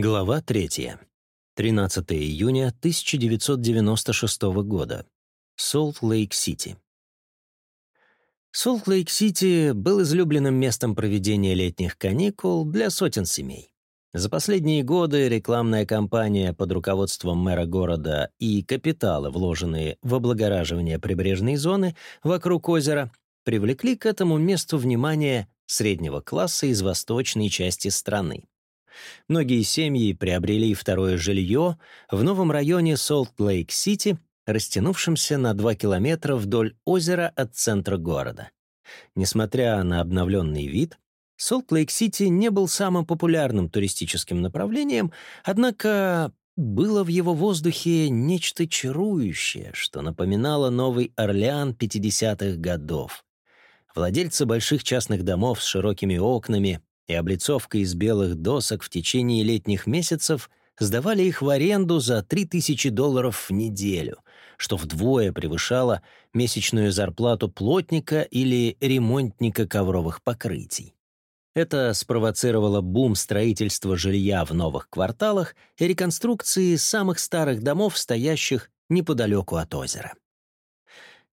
Глава 3. 13 июня 1996 года. Солт-Лейк-Сити. Солт-Лейк-Сити был излюбленным местом проведения летних каникул для сотен семей. За последние годы рекламная кампания под руководством мэра города и капиталы, вложенные в облагораживание прибрежной зоны вокруг озера, привлекли к этому месту внимание среднего класса из восточной части страны. Многие семьи приобрели второе жилье в новом районе Солт-Лейк-Сити, растянувшемся на 2 километра вдоль озера от центра города. Несмотря на обновленный вид, Солт-Лейк-Сити не был самым популярным туристическим направлением, однако было в его воздухе нечто чарующее, что напоминало Новый Орлеан 50-х годов. Владельцы больших частных домов с широкими окнами, и облицовка из белых досок в течение летних месяцев сдавали их в аренду за 3000 долларов в неделю, что вдвое превышало месячную зарплату плотника или ремонтника ковровых покрытий. Это спровоцировало бум строительства жилья в новых кварталах и реконструкции самых старых домов, стоящих неподалеку от озера.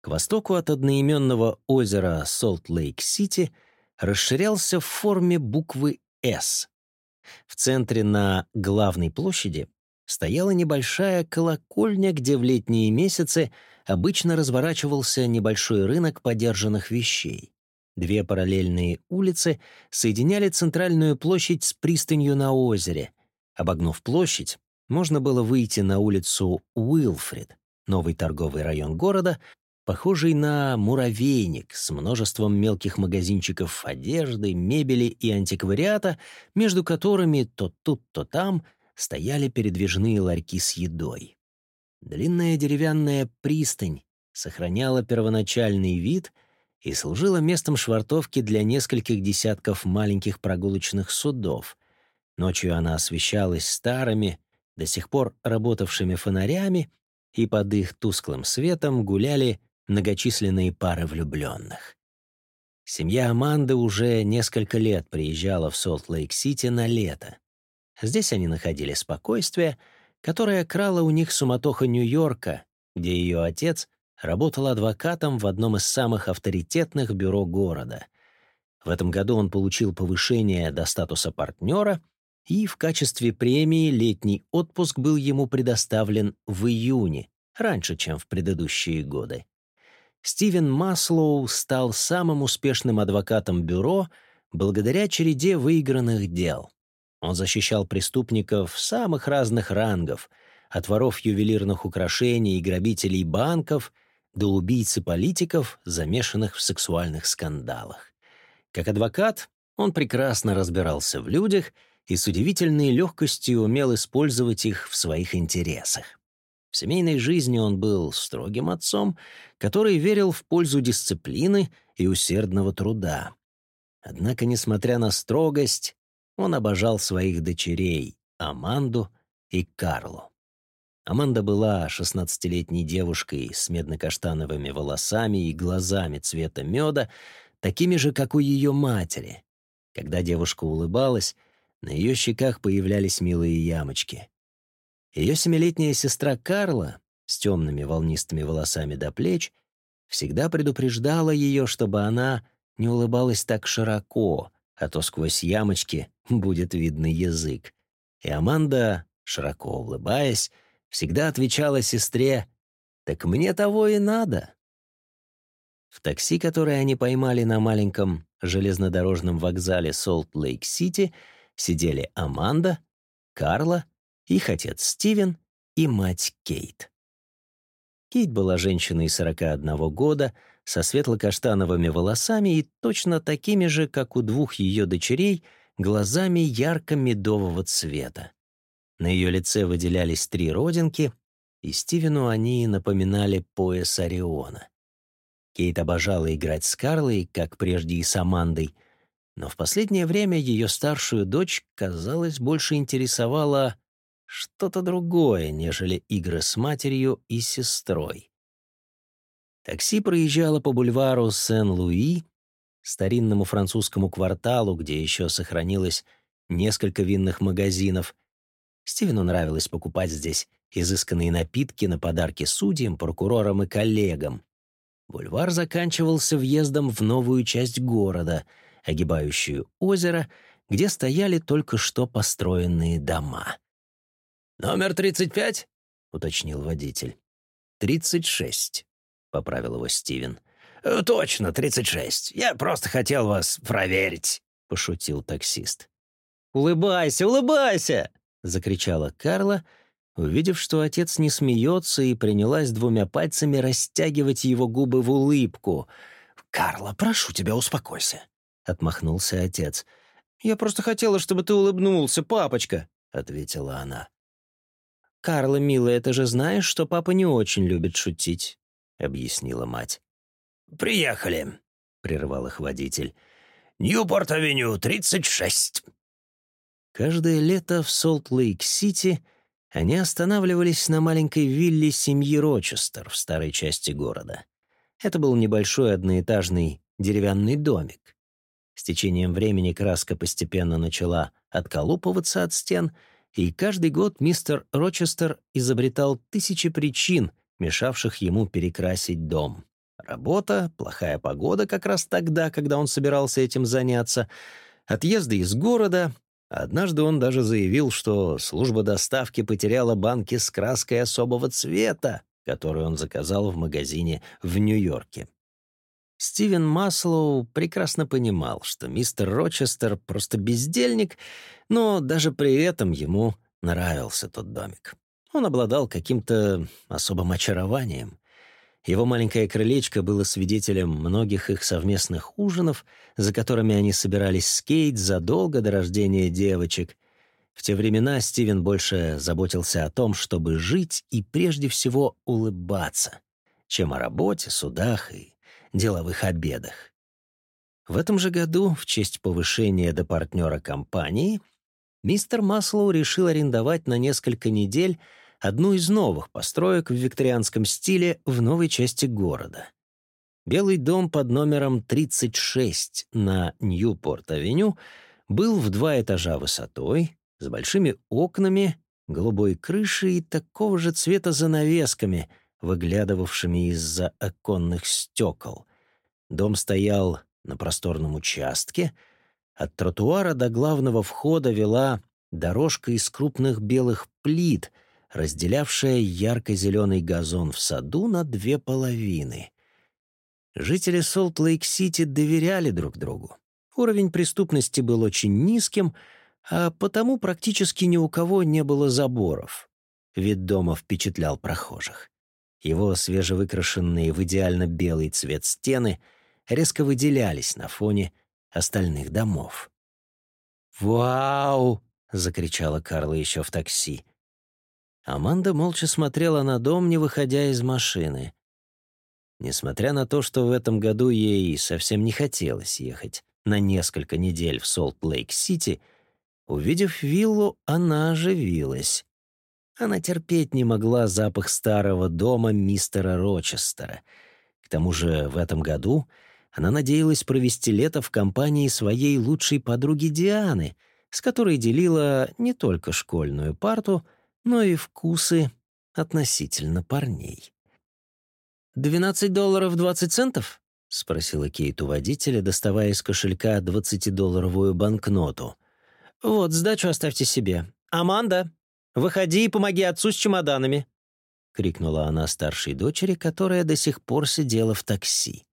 К востоку от одноименного озера Солт-Лейк-Сити — расширялся в форме буквы «С». В центре на главной площади стояла небольшая колокольня, где в летние месяцы обычно разворачивался небольшой рынок подержанных вещей. Две параллельные улицы соединяли центральную площадь с пристанью на озере. Обогнув площадь, можно было выйти на улицу Уилфрид, новый торговый район города, похожий на муравейник с множеством мелких магазинчиков одежды, мебели и антиквариата, между которыми то тут, то там стояли передвижные ларьки с едой. Длинная деревянная пристань сохраняла первоначальный вид и служила местом швартовки для нескольких десятков маленьких прогулочных судов. Ночью она освещалась старыми, до сих пор работавшими фонарями, и под их тусклым светом гуляли многочисленные пары влюбленных. Семья Аманды уже несколько лет приезжала в Солт-Лейк-Сити на лето. Здесь они находили спокойствие, которое крало у них суматоха Нью-Йорка, где ее отец работал адвокатом в одном из самых авторитетных бюро города. В этом году он получил повышение до статуса партнера, и в качестве премии летний отпуск был ему предоставлен в июне, раньше, чем в предыдущие годы. Стивен Маслоу стал самым успешным адвокатом бюро благодаря череде выигранных дел. Он защищал преступников самых разных рангов, от воров ювелирных украшений и грабителей банков до убийц и политиков, замешанных в сексуальных скандалах. Как адвокат он прекрасно разбирался в людях и с удивительной легкостью умел использовать их в своих интересах. В семейной жизни он был строгим отцом, который верил в пользу дисциплины и усердного труда. Однако, несмотря на строгость, он обожал своих дочерей — Аманду и Карлу. Аманда была шестнадцатилетней девушкой с медно-каштановыми волосами и глазами цвета меда, такими же, как у ее матери. Когда девушка улыбалась, на ее щеках появлялись милые ямочки. Ее семилетняя сестра Карла с темными волнистыми волосами до плеч всегда предупреждала ее, чтобы она не улыбалась так широко, а то сквозь ямочки будет видный язык. И Аманда, широко улыбаясь, всегда отвечала сестре «Так мне того и надо». В такси, которое они поймали на маленьком железнодорожном вокзале Солт-Лейк-Сити, сидели Аманда, Карла их отец Стивен и мать Кейт. Кейт была женщиной 41 года, со светло-каштановыми волосами и точно такими же, как у двух ее дочерей, глазами ярко-медового цвета. На ее лице выделялись три родинки, и Стивену они напоминали пояс Ориона. Кейт обожала играть с Карлой, как прежде и с Амандой, но в последнее время ее старшую дочь, казалось, больше интересовала что-то другое, нежели игры с матерью и сестрой. Такси проезжало по бульвару Сен-Луи, старинному французскому кварталу, где еще сохранилось несколько винных магазинов, Стивену нравилось покупать здесь изысканные напитки на подарки судьям, прокурорам и коллегам. Бульвар заканчивался въездом в новую часть города, огибающую озеро, где стояли только что построенные дома. «Номер 35?» — уточнил водитель. «Тридцать шесть», — поправил его Стивен. «Э, «Точно, тридцать шесть. Я просто хотел вас проверить», — пошутил таксист. «Улыбайся, улыбайся!» — закричала Карла, увидев, что отец не смеется, и принялась двумя пальцами растягивать его губы в улыбку. «Карла, прошу тебя, успокойся», — отмахнулся отец. «Я просто хотела, чтобы ты улыбнулся, папочка», — ответила она. «Карла, милая, ты же знаешь, что папа не очень любит шутить», — объяснила мать. «Приехали», — прервал их водитель. «Ньюпорт-авеню, 36». Каждое лето в Солт-Лейк-Сити они останавливались на маленькой вилле семьи Рочестер в старой части города. Это был небольшой одноэтажный деревянный домик. С течением времени краска постепенно начала отколупываться от стен — и каждый год мистер Рочестер изобретал тысячи причин, мешавших ему перекрасить дом. Работа, плохая погода как раз тогда, когда он собирался этим заняться, отъезды из города. Однажды он даже заявил, что служба доставки потеряла банки с краской особого цвета, которую он заказал в магазине в Нью-Йорке. Стивен Маслоу прекрасно понимал, что мистер Рочестер просто бездельник, но даже при этом ему нравился тот домик. Он обладал каким-то особым очарованием. Его маленькое крылечко было свидетелем многих их совместных ужинов, за которыми они собирались с Кейт задолго до рождения девочек. В те времена Стивен больше заботился о том, чтобы жить и прежде всего улыбаться, чем о работе, судах и деловых обедах. В этом же году, в честь повышения до партнера компании, мистер Маслоу решил арендовать на несколько недель одну из новых построек в викторианском стиле в новой части города. Белый дом под номером 36 на Ньюпорт-авеню был в два этажа высотой, с большими окнами, голубой крышей и такого же цвета занавесками — выглядывавшими из-за оконных стекол. Дом стоял на просторном участке. От тротуара до главного входа вела дорожка из крупных белых плит, разделявшая ярко-зеленый газон в саду на две половины. Жители Солт-Лейк-Сити доверяли друг другу. Уровень преступности был очень низким, а потому практически ни у кого не было заборов. Вид дома впечатлял прохожих. Его свежевыкрашенные в идеально белый цвет стены резко выделялись на фоне остальных домов. «Вау!» — закричала Карла еще в такси. Аманда молча смотрела на дом, не выходя из машины. Несмотря на то, что в этом году ей совсем не хотелось ехать на несколько недель в Солт-Лейк-Сити, увидев виллу, она оживилась. Она терпеть не могла запах старого дома мистера Рочестера. К тому же в этом году она надеялась провести лето в компании своей лучшей подруги Дианы, с которой делила не только школьную парту, но и вкусы относительно парней. «Двенадцать долларов двадцать центов?» — спросила Кейт у водителя, доставая из кошелька двадцатидолларовую банкноту. «Вот, сдачу оставьте себе. Аманда, Выходи и помоги отцу с чемоданами!» — крикнула она старшей дочери, которая до сих пор сидела в такси.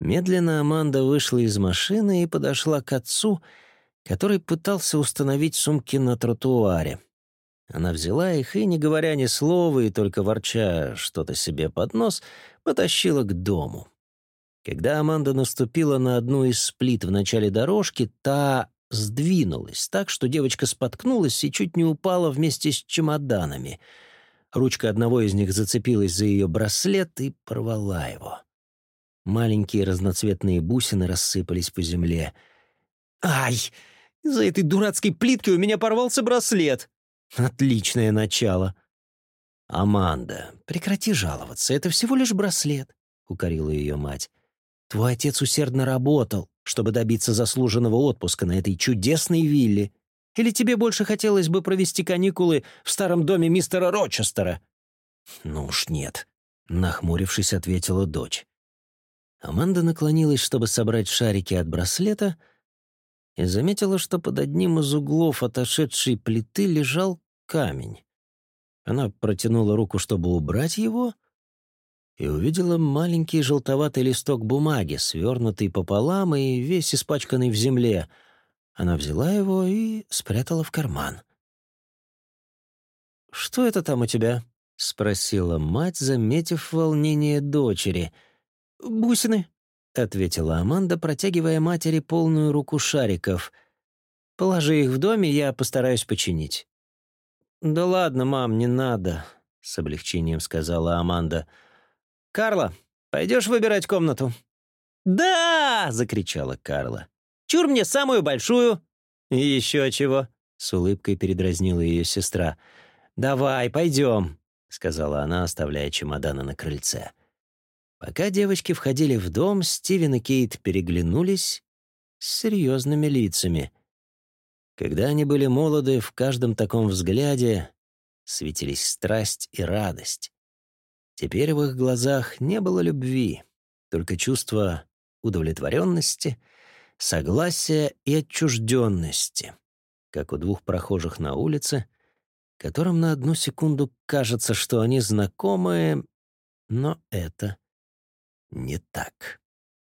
Медленно Аманда вышла из машины и подошла к отцу, который пытался установить сумки на тротуаре. Она взяла их и, не говоря ни слова и только ворча что-то себе под нос, потащила к дому. Когда Аманда наступила на одну из сплит в начале дорожки, та сдвинулась так, что девочка споткнулась и чуть не упала вместе с чемоданами. Ручка одного из них зацепилась за ее браслет и порвала его. Маленькие разноцветные бусины рассыпались по земле. «Ай! За этой дурацкой плитки у меня порвался браслет!» «Отличное начало!» «Аманда, прекрати жаловаться, это всего лишь браслет», — укорила ее мать. «Твой отец усердно работал, чтобы добиться заслуженного отпуска на этой чудесной вилле. Или тебе больше хотелось бы провести каникулы в старом доме мистера Рочестера?» «Ну уж нет», — нахмурившись, ответила дочь. Аманда наклонилась, чтобы собрать шарики от браслета, и заметила, что под одним из углов отошедшей плиты лежал камень. Она протянула руку, чтобы убрать его, и увидела маленький желтоватый листок бумаги, свернутый пополам и весь испачканный в земле. Она взяла его и спрятала в карман. «Что это там у тебя?» — спросила мать, заметив волнение дочери — «Бусины», — ответила Аманда, протягивая матери полную руку шариков. «Положи их в доме, я постараюсь починить». «Да ладно, мам, не надо», — с облегчением сказала Аманда. «Карла, пойдешь выбирать комнату?» «Да!» — закричала Карла. «Чур мне самую большую!» «И еще чего?» — с улыбкой передразнила ее сестра. «Давай, пойдем», — сказала она, оставляя чемоданы на крыльце. Пока девочки входили в дом, Стивен и Кейт переглянулись с серьезными лицами. Когда они были молоды, в каждом таком взгляде светились страсть и радость. Теперь в их глазах не было любви, только чувство удовлетворенности, согласия и отчужденности, как у двух прохожих на улице, которым на одну секунду кажется, что они знакомы, но это не так.